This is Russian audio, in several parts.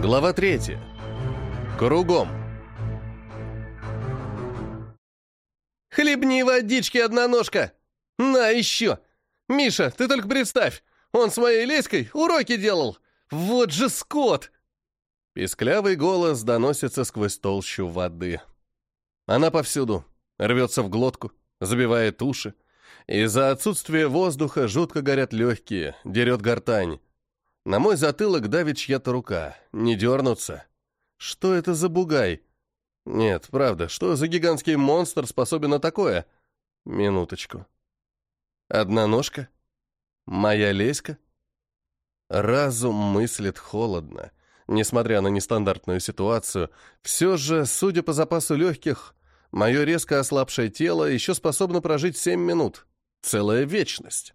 Глава третья. Кругом. «Хлебни водички, одноножка! На, еще! Миша, ты только представь, он с моей леськой уроки делал! Вот же скот!» Писклявый голос доносится сквозь толщу воды. Она повсюду, рвется в глотку, забивает уши. Из-за отсутствия воздуха жутко горят легкие, дерет гортань. На мой затылок давит чья-то рука. Не дернуться. Что это за бугай? Нет, правда, что за гигантский монстр способен на такое? Минуточку. Одна ножка? Моя леська? Разум мыслит холодно. Несмотря на нестандартную ситуацию, все же, судя по запасу легких, мое резко ослабшее тело еще способно прожить семь минут. Целая вечность.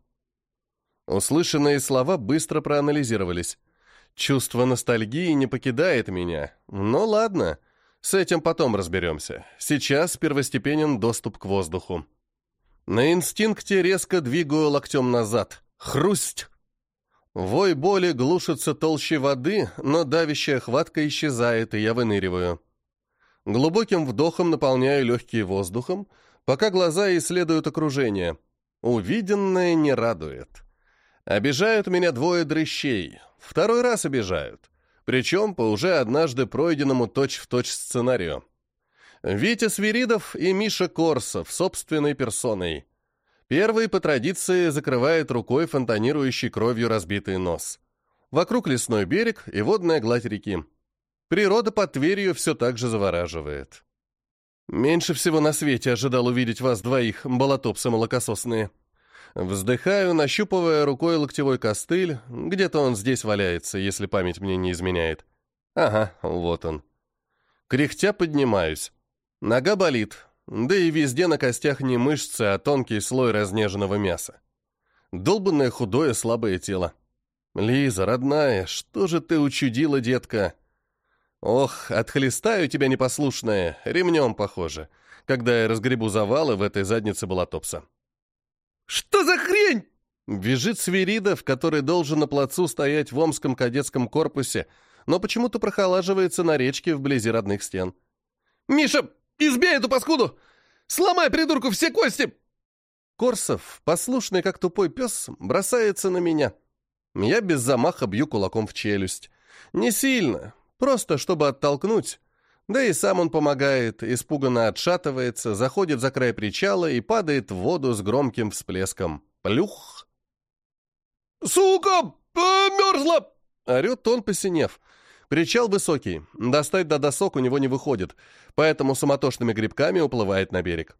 Услышанные слова быстро проанализировались. Чувство ностальгии не покидает меня. Но ладно, с этим потом разберемся. Сейчас первостепенен доступ к воздуху. На инстинкте резко двигаю локтем назад. Хрусть! Вой боли глушится толще воды, но давящая хватка исчезает, и я выныриваю. Глубоким вдохом наполняю легкие воздухом, пока глаза исследуют окружение. Увиденное не радует. Обижают меня двое дрыщей. Второй раз обижают. Причем по уже однажды пройденному точь-в-точь точь сценарию. Витя Свиридов и Миша Корсов собственной персоной. Первый по традиции закрывает рукой фонтанирующий кровью разбитый нос. Вокруг лесной берег и водная гладь реки. Природа под Тверью все так же завораживает. Меньше всего на свете ожидал увидеть вас двоих, болотопсы молокососные. Вздыхаю, нащупывая рукой локтевой костыль. Где-то он здесь валяется, если память мне не изменяет. Ага, вот он. Кряхтя поднимаюсь. Нога болит, да и везде на костях не мышцы, а тонкий слой разнеженного мяса. Долбанное худое слабое тело. Лиза, родная, что же ты учудила, детка? Ох, отхлестаю тебя непослушная, ремнем похоже, когда я разгребу завалы в этой заднице болотопса. «Что за хрень?» Вяжет Свиридов, который должен на плацу стоять в Омском кадетском корпусе, но почему-то прохолаживается на речке вблизи родных стен. «Миша, избей эту паскуду! Сломай, придурку, все кости!» Корсов, послушный как тупой пес, бросается на меня. Я без замаха бью кулаком в челюсть. Не сильно, просто чтобы оттолкнуть, да и сам он помогает, испуганно отшатывается, заходит за край причала и падает в воду с громким всплеском. Плюх! «Сука! Мерзла!» — орет он, посинев. Причал высокий, достать до досок у него не выходит, поэтому суматошными грибками уплывает на берег.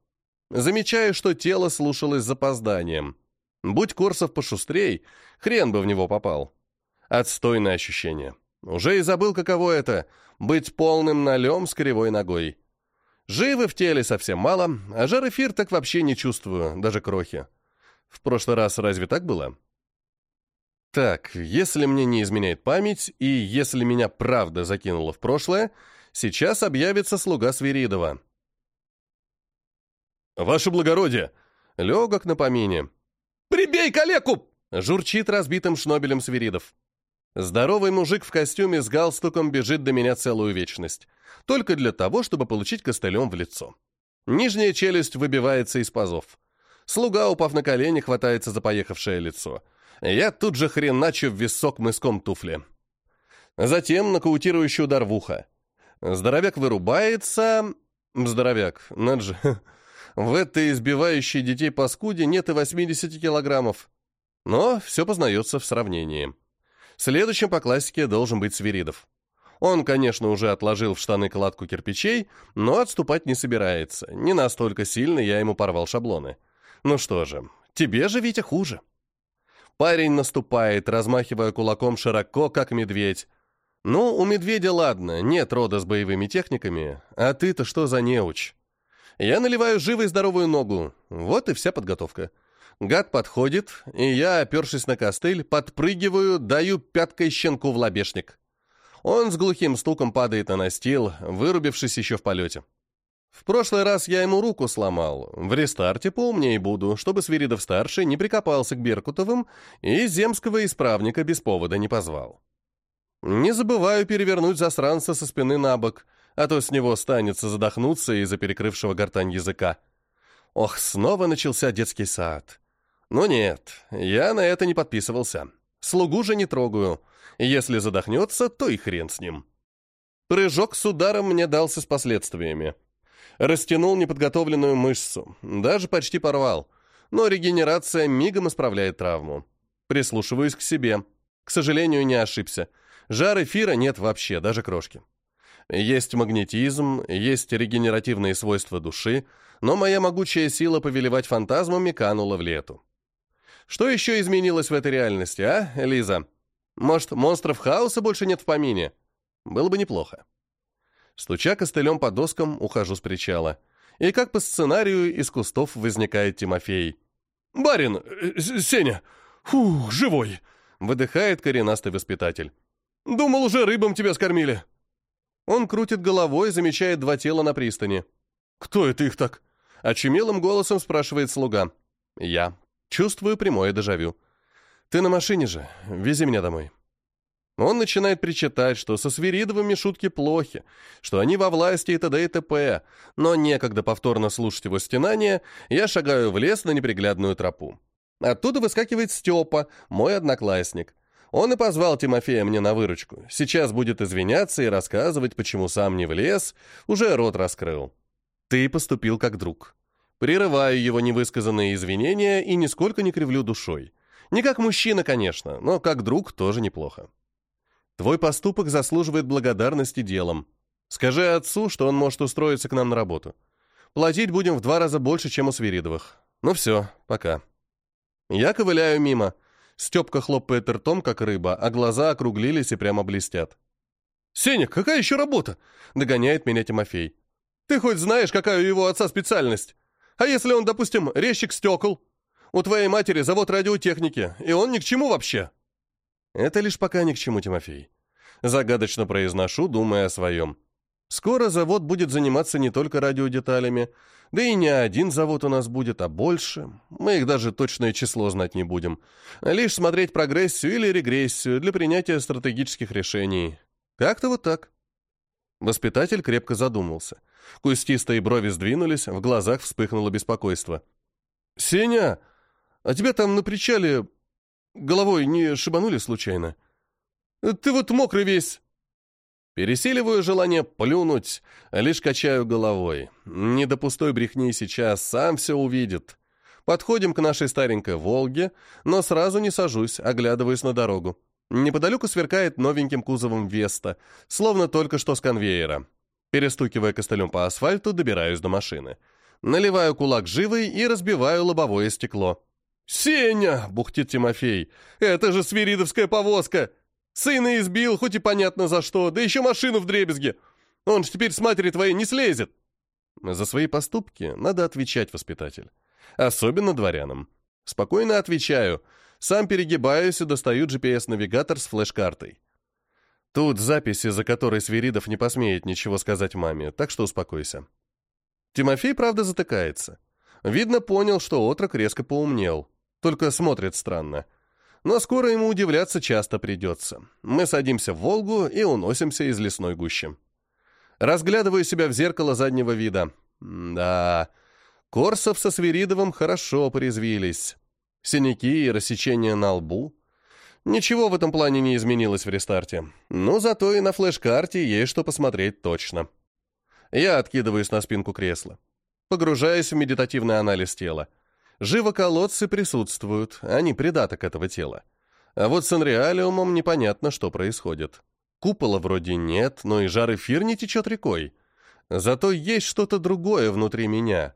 Замечаю, что тело слушалось с запозданием. Будь Корсов пошустрей, хрен бы в него попал. Отстойное ощущение. Уже и забыл, каково это — быть полным налем с кривой ногой. Живы в теле совсем мало, а жар эфир так вообще не чувствую, даже крохи. В прошлый раз разве так было? Так, если мне не изменяет память, и если меня правда закинуло в прошлое, сейчас объявится слуга Свиридова. «Ваше благородие!» Легок на помине. «Прибей калеку!» Журчит разбитым шнобелем Свиридов. Здоровый мужик в костюме с галстуком бежит до меня целую вечность. Только для того, чтобы получить костылем в лицо. Нижняя челюсть выбивается из пазов. Слуга, упав на колени, хватается за поехавшее лицо. Я тут же хреначу в висок мыском туфли. Затем нокаутирующий удар в ухо. Здоровяк вырубается... Здоровяк, над же... В этой избивающей детей паскуде нет и 80 килограммов. Но все познается в сравнении. Следующим по классике должен быть Свиридов. Он, конечно, уже отложил в штаны кладку кирпичей, но отступать не собирается. Не настолько сильно я ему порвал шаблоны. Ну что же, тебе же, Витя, хуже. Парень наступает, размахивая кулаком широко, как медведь. Ну, у медведя ладно, нет рода с боевыми техниками, а ты-то что за неуч? Я наливаю живой здоровую ногу. Вот и вся подготовка. Гад подходит, и я, опершись на костыль, подпрыгиваю, даю пяткой щенку в лобешник. Он с глухим стуком падает на настил, вырубившись еще в полете. В прошлый раз я ему руку сломал. В рестарте поумнее буду, чтобы Свиридов-старший не прикопался к Беркутовым и земского исправника без повода не позвал. Не забываю перевернуть засранца со спины на бок, а то с него станется задохнуться из-за перекрывшего гортань языка. Ох, снова начался детский сад. Ну нет, я на это не подписывался. Слугу же не трогаю. Если задохнется, то и хрен с ним. Прыжок с ударом мне дался с последствиями. Растянул неподготовленную мышцу, даже почти порвал. Но регенерация мигом исправляет травму. Прислушиваюсь к себе. К сожалению, не ошибся. Жар эфира нет вообще, даже крошки. Есть магнетизм, есть регенеративные свойства души, но моя могучая сила повелевать фантазмами канула в лету. Что еще изменилось в этой реальности, а, Лиза? Может, монстров хаоса больше нет в помине? Было бы неплохо. Стуча костылем по доскам, ухожу с причала. И как по сценарию из кустов возникает Тимофей. «Барин! Э, Сеня! Фух, живой!» Выдыхает коренастый воспитатель. «Думал, уже рыбам тебя скормили!» Он крутит головой, замечает два тела на пристани. «Кто это их так?» Очумелым голосом спрашивает слуга. «Я. Чувствую прямое дежавю. Ты на машине же. Вези меня домой». Он начинает причитать, что со Свиридовыми шутки плохи, что они во власти и т.д. и т.п., но некогда повторно слушать его стенания, я шагаю в лес на неприглядную тропу. Оттуда выскакивает Степа, мой одноклассник. Он и позвал Тимофея мне на выручку. Сейчас будет извиняться и рассказывать, почему сам не влез, уже рот раскрыл. Ты поступил как друг. Прерываю его невысказанные извинения и нисколько не кривлю душой. Не как мужчина, конечно, но как друг тоже неплохо. Твой поступок заслуживает благодарности делом. Скажи отцу, что он может устроиться к нам на работу. Платить будем в два раза больше, чем у Свиридовых. Ну все, пока. Я ковыляю мимо. Степка хлопает ртом, как рыба, а глаза округлились и прямо блестят. «Сеня, какая еще работа?» — догоняет меня Тимофей. «Ты хоть знаешь, какая у его отца специальность? А если он, допустим, резчик стекол? У твоей матери завод радиотехники, и он ни к чему вообще». Это лишь пока ни к чему, Тимофей. Загадочно произношу, думая о своем. Скоро завод будет заниматься не только радиодеталями, да и не один завод у нас будет, а больше. Мы их даже точное число знать не будем. Лишь смотреть прогрессию или регрессию для принятия стратегических решений. Как-то вот так. Воспитатель крепко задумался. Кустистые брови сдвинулись, в глазах вспыхнуло беспокойство. «Сеня, а тебя там на причале головой не шибанули случайно? Ты вот мокрый весь!» Пересиливаю желание плюнуть, лишь качаю головой. Не до пустой брехни сейчас, сам все увидит. Подходим к нашей старенькой «Волге», но сразу не сажусь, оглядываясь на дорогу. Неподалеку сверкает новеньким кузовом «Веста», словно только что с конвейера. Перестукивая костылем по асфальту, добираюсь до машины. Наливаю кулак живой и разбиваю лобовое стекло. «Сеня!» — бухтит Тимофей. «Это же свиридовская повозка! Сына избил, хоть и понятно за что, да еще машину в дребезге. Он ж теперь с матери твоей не слезет. За свои поступки надо отвечать, воспитатель. Особенно дворянам. Спокойно отвечаю. Сам перегибаюсь и достаю GPS-навигатор с флеш-картой. Тут записи, за которой Свиридов не посмеет ничего сказать маме, так что успокойся. Тимофей, правда, затыкается. Видно, понял, что отрок резко поумнел. Только смотрит странно. Но скоро ему удивляться часто придется. Мы садимся в «Волгу» и уносимся из лесной гущи. Разглядываю себя в зеркало заднего вида. Да, Корсов со Свиридовым хорошо порезвились. Синяки и рассечения на лбу. Ничего в этом плане не изменилось в рестарте. Но зато и на флеш-карте есть что посмотреть точно. Я откидываюсь на спинку кресла. Погружаюсь в медитативный анализ тела. Живоколодцы присутствуют, они придаток этого тела. А вот с анреалиумом непонятно, что происходит. Купола вроде нет, но и жар эфир не течет рекой. Зато есть что-то другое внутри меня.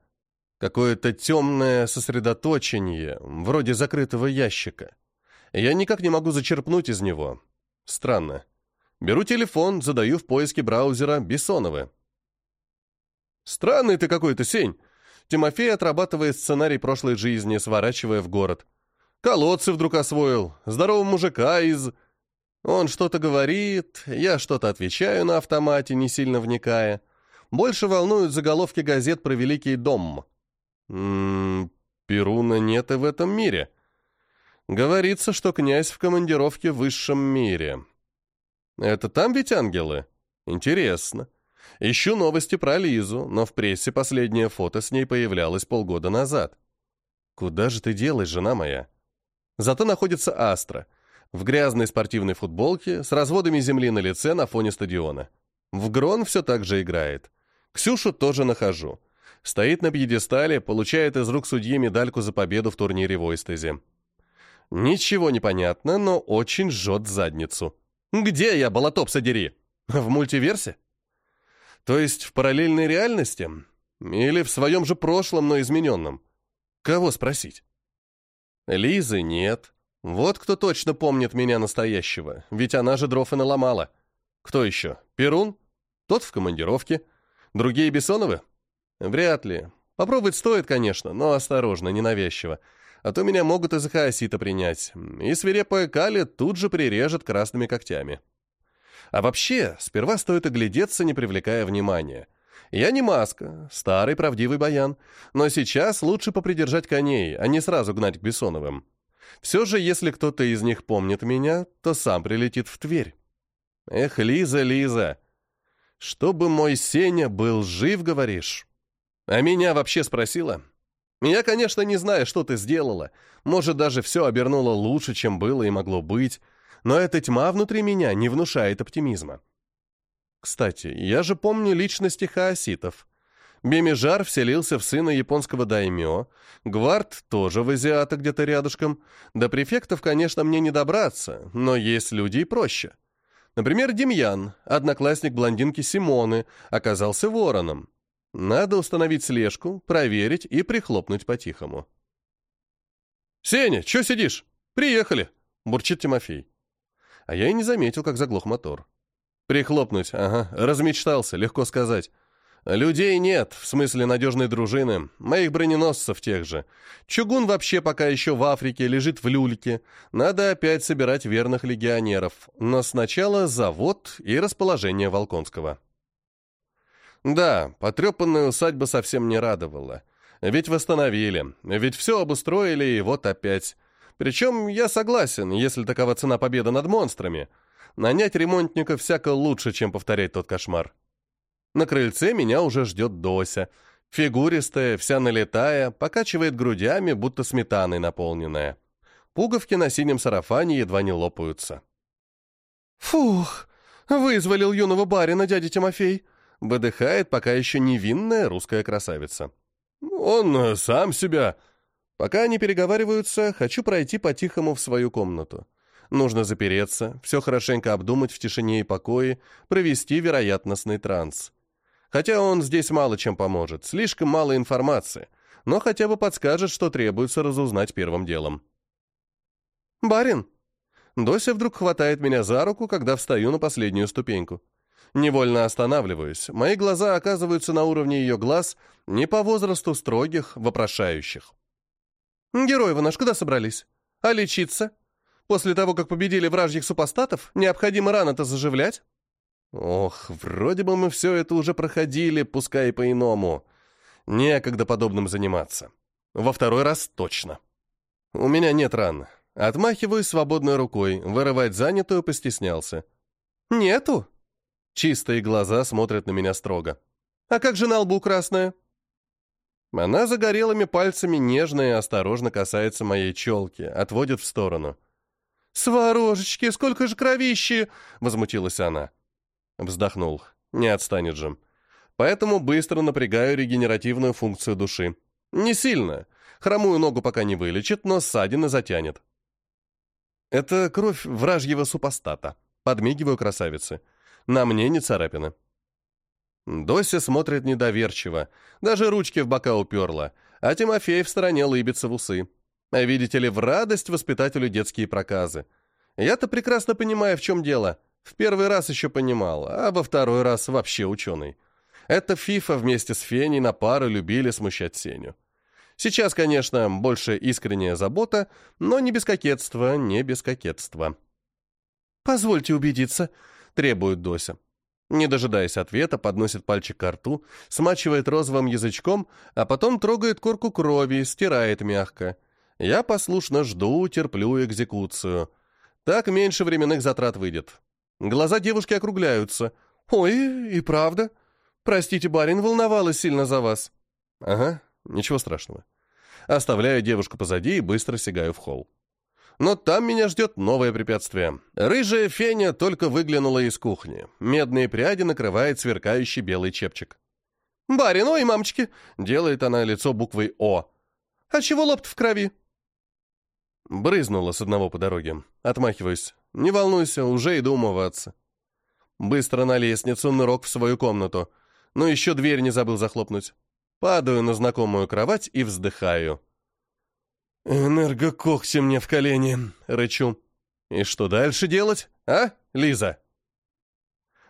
Какое-то темное сосредоточение, вроде закрытого ящика. Я никак не могу зачерпнуть из него. Странно. Беру телефон, задаю в поиске браузера Бессоновы. «Странный ты какой-то, Сень!» Тимофей отрабатывает сценарий прошлой жизни, сворачивая в город. Колодцы вдруг освоил, здорового мужика из... Он что-то говорит, я что-то отвечаю на автомате, не сильно вникая. Больше волнуют заголовки газет про Великий дом. Ммм, Перуна нет и в этом мире. Говорится, что князь в командировке в высшем мире. Это там ведь ангелы? Интересно. Ищу новости про Лизу, но в прессе последнее фото с ней появлялось полгода назад. Куда же ты делаешь, жена моя? Зато находится Астра, в грязной спортивной футболке, с разводами земли на лице на фоне стадиона. В Грон все так же играет. Ксюшу тоже нахожу. Стоит на пьедестале, получает из рук судьи медальку за победу в турнире в Ойстезе. Ничего не понятно, но очень жжет задницу. Где я, болотоп, содери? В мультиверсе? То есть в параллельной реальности? Или в своем же прошлом, но измененном? Кого спросить? Лизы нет. Вот кто точно помнит меня настоящего, ведь она же дров и наломала. Кто еще? Перун? Тот в командировке. Другие Бессоновы? Вряд ли. Попробовать стоит, конечно, но осторожно, ненавязчиво. А то меня могут из-за хаосита принять. И свирепая Кали тут же прирежет красными когтями. А вообще, сперва стоит оглядеться, не привлекая внимания. Я не маска, старый правдивый баян, но сейчас лучше попридержать коней, а не сразу гнать к Бессоновым. Все же, если кто-то из них помнит меня, то сам прилетит в Тверь. Эх, Лиза, Лиза, чтобы мой Сеня был жив, говоришь? А меня вообще спросила? Я, конечно, не знаю, что ты сделала. Может, даже все обернуло лучше, чем было и могло быть, но эта тьма внутри меня не внушает оптимизма. Кстати, я же помню личности хаоситов. Бемижар вселился в сына японского даймё, Гвард тоже в азиата где-то рядышком. До префектов, конечно, мне не добраться, но есть люди и проще. Например, Демьян, одноклассник блондинки Симоны, оказался вороном. Надо установить слежку, проверить и прихлопнуть по-тихому. «Сеня, чё сидишь? Приехали!» — бурчит Тимофей. А я и не заметил, как заглох мотор. Прихлопнуть, ага, размечтался, легко сказать. Людей нет, в смысле надежной дружины, моих броненосцев тех же. Чугун вообще пока еще в Африке, лежит в люльке. Надо опять собирать верных легионеров. Но сначала завод и расположение Волконского. Да, потрепанная усадьба совсем не радовала. Ведь восстановили, ведь все обустроили, и вот опять. Причем я согласен, если такова цена победы над монстрами. Нанять ремонтника всяко лучше, чем повторять тот кошмар. На крыльце меня уже ждет Дося. Фигуристая, вся налетая, покачивает грудями, будто сметаной наполненная. Пуговки на синем сарафане едва не лопаются. «Фух, вызволил юного барина дядя Тимофей», — выдыхает пока еще невинная русская красавица. «Он сам себя», Пока они переговариваются, хочу пройти по-тихому в свою комнату. Нужно запереться, все хорошенько обдумать в тишине и покое, провести вероятностный транс. Хотя он здесь мало чем поможет, слишком мало информации, но хотя бы подскажет, что требуется разузнать первым делом. «Барин!» Дося вдруг хватает меня за руку, когда встаю на последнюю ступеньку. Невольно останавливаюсь. Мои глаза оказываются на уровне ее глаз, не по возрасту строгих, вопрошающих. «Герой вы наш, куда собрались? А лечиться? После того, как победили вражьих супостатов, необходимо рано-то заживлять?» «Ох, вроде бы мы все это уже проходили, пускай и по-иному. Некогда подобным заниматься. Во второй раз точно. У меня нет ран. Отмахиваюсь свободной рукой, вырывать занятую постеснялся. «Нету?» Чистые глаза смотрят на меня строго. «А как же на лбу красная?» Она загорелыми пальцами нежно и осторожно касается моей челки, отводит в сторону. «Сварожечки, сколько же кровищи!» — возмутилась она. Вздохнул. Не отстанет же. Поэтому быстро напрягаю регенеративную функцию души. Не сильно. Хромую ногу пока не вылечит, но ссадины затянет. Это кровь вражьего супостата. Подмигиваю красавице. На мне не царапины. Дося смотрит недоверчиво, даже ручки в бока уперла, а Тимофей в стороне лыбится в усы. Видите ли, в радость воспитателю детские проказы. Я-то прекрасно понимаю, в чем дело. В первый раз еще понимал, а во второй раз вообще ученый. Это Фифа вместе с Феней на пару любили смущать Сеню. Сейчас, конечно, больше искренняя забота, но не без кокетства, не без кокетства. «Позвольте убедиться», — требует Дося. Не дожидаясь ответа, подносит пальчик к рту, смачивает розовым язычком, а потом трогает корку крови, стирает мягко. Я послушно жду, терплю экзекуцию. Так меньше временных затрат выйдет. Глаза девушки округляются. «Ой, и правда? Простите, барин, волновалась сильно за вас». «Ага, ничего страшного». Оставляю девушку позади и быстро сигаю в холл. Но там меня ждет новое препятствие. Рыжая феня только выглянула из кухни. Медные пряди накрывает сверкающий белый чепчик. «Барин, ой, мамочки!» — делает она лицо буквой «О». «А чего лоб в крови?» Брызнула с одного по дороге. Отмахиваюсь. Не волнуйся, уже иду умываться. Быстро на лестницу, нырок в свою комнату. Но еще дверь не забыл захлопнуть. Падаю на знакомую кровать и вздыхаю. «Энергококси мне в колени», — рычу. «И что дальше делать, а, Лиза?»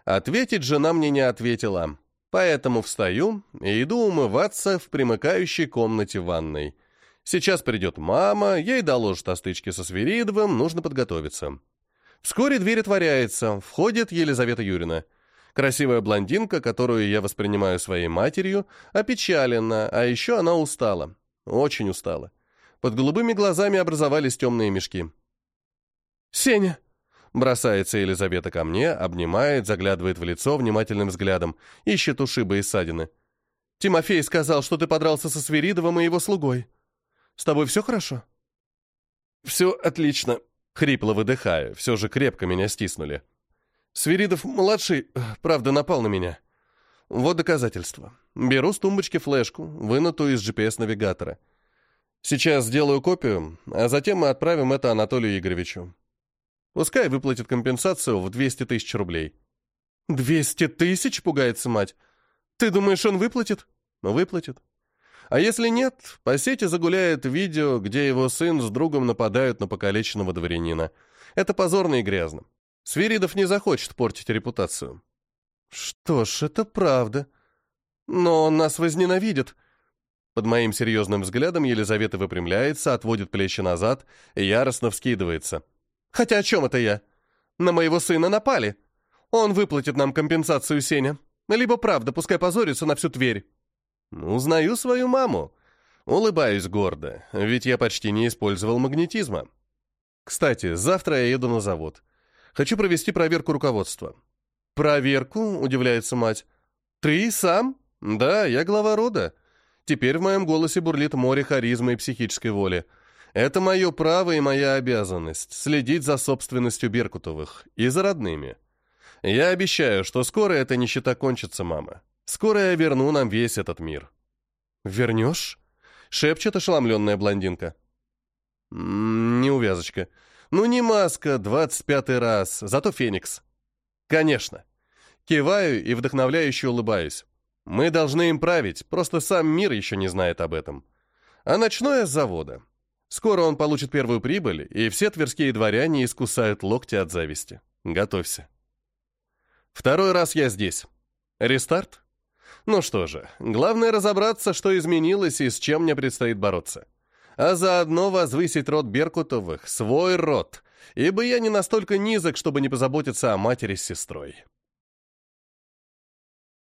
Ответить жена мне не ответила, поэтому встаю и иду умываться в примыкающей комнате ванной. Сейчас придет мама, ей доложат о стычке со Свиридовым, нужно подготовиться. Вскоре дверь отворяется, входит Елизавета Юрина. Красивая блондинка, которую я воспринимаю своей матерью, опечалена, а еще она устала. Очень устала. Под голубыми глазами образовались темные мешки. «Сеня!» Бросается Елизавета ко мне, обнимает, заглядывает в лицо внимательным взглядом, ищет ушибы и ссадины. «Тимофей сказал, что ты подрался со Свиридовым и его слугой. С тобой все хорошо?» «Все отлично», Хрипло выдыхаю, все же крепко меня стиснули. Свиридов-младший, правда, напал на меня. Вот доказательство. Беру с тумбочки флешку, вынутую из GPS-навигатора. Сейчас сделаю копию, а затем мы отправим это Анатолию Игоревичу. Пускай выплатит компенсацию в 200 тысяч рублей. «Двести тысяч?» — пугается мать. «Ты думаешь, он выплатит?» «Выплатит. А если нет, по сети загуляет видео, где его сын с другом нападают на покалеченного дворянина. Это позорно и грязно. Свиридов не захочет портить репутацию. Что ж, это правда. Но он нас возненавидит. Под моим серьезным взглядом Елизавета выпрямляется, отводит плечи назад и яростно вскидывается. Хотя о чем это я? На моего сына напали. Он выплатит нам компенсацию, Сеня. Либо правда, пускай позорится на всю Тверь. Узнаю свою маму. Улыбаюсь гордо, ведь я почти не использовал магнетизма. Кстати, завтра я еду на завод. Хочу провести проверку руководства. «Проверку?» — удивляется мать. «Ты сам?» «Да, я глава рода. Теперь в моем голосе бурлит море харизмы и психической воли. Это мое право и моя обязанность — следить за собственностью Беркутовых и за родными. Я обещаю, что скоро эта нищета кончится, мама. Скоро я верну нам весь этот мир». «Вернешь?» — шепчет ошеломленная блондинка. «Неувязочка. Ну не маска, двадцать пятый раз, зато Феникс». «Конечно». Киваю и вдохновляюще улыбаюсь. «Мы должны им править, просто сам мир еще не знает об этом. А ночное с завода. Скоро он получит первую прибыль, и все тверские дворяне искусают локти от зависти. Готовься». Второй раз я здесь. Рестарт? Ну что же, главное разобраться, что изменилось и с чем мне предстоит бороться. А заодно возвысить род Беркутовых, свой род, ибо я не настолько низок, чтобы не позаботиться о матери с сестрой.